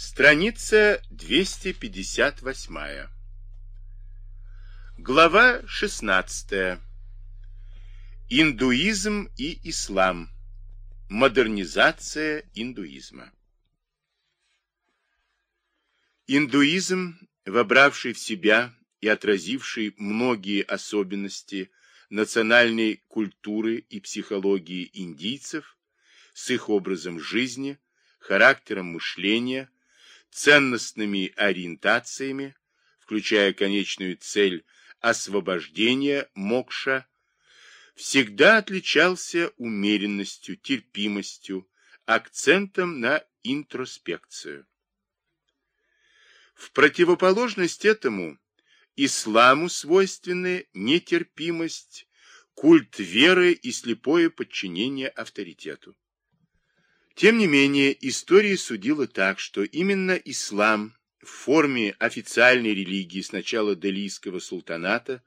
Страница 258. Глава 16. Индуизм и ислам. Модернизация индуизма. Индуизм, вобравший в себя и отразивший многие особенности национальной культуры и психологии индийцев с их образом жизни, характером мышления, ценностными ориентациями, включая конечную цель освобождения мокша, всегда отличался умеренностью, терпимостью, акцентом на интроспекцию. В противоположность этому исламу свойственны нетерпимость, культ веры и слепое подчинение авторитету. Тем не менее, история судила так, что именно ислам в форме официальной религии сначала Делийского султаната,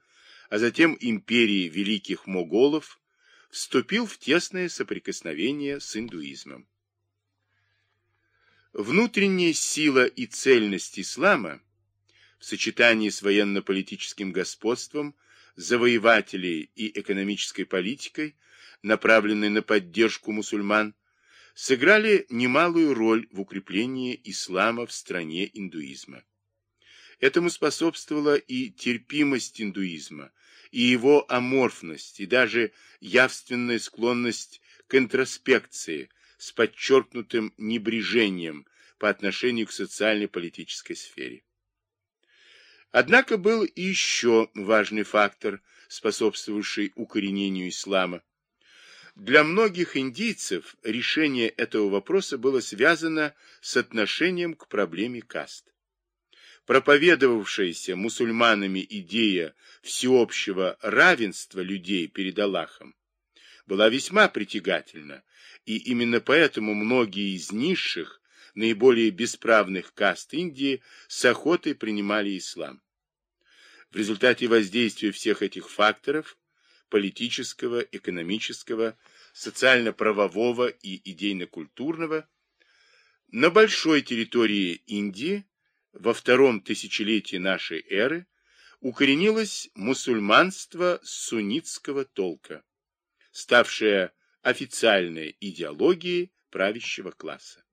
а затем империи великих моголов, вступил в тесное соприкосновение с индуизмом. Внутренняя сила и цельность ислама в сочетании с военно-политическим господством, завоевателей и экономической политикой, направленной на поддержку мусульман, сыграли немалую роль в укреплении ислама в стране индуизма. Этому способствовала и терпимость индуизма, и его аморфность, и даже явственная склонность к интроспекции с подчеркнутым небрежением по отношению к социально-политической сфере. Однако был и еще важный фактор, способствовавший укоренению ислама для многих индийцев решение этого вопроса было связано с отношением к проблеме каст. Проповедовавшаяся мусульманами идея всеобщего равенства людей перед Аллахом была весьма притягательна, и именно поэтому многие из низших, наиболее бесправных каст Индии с охотой принимали ислам. В результате воздействия всех этих факторов политического, экономического, социально-правового и идейно-культурного, на большой территории Индии во втором тысячелетии нашей эры укоренилось мусульманство суннитского толка, ставшее официальной идеологией правящего класса.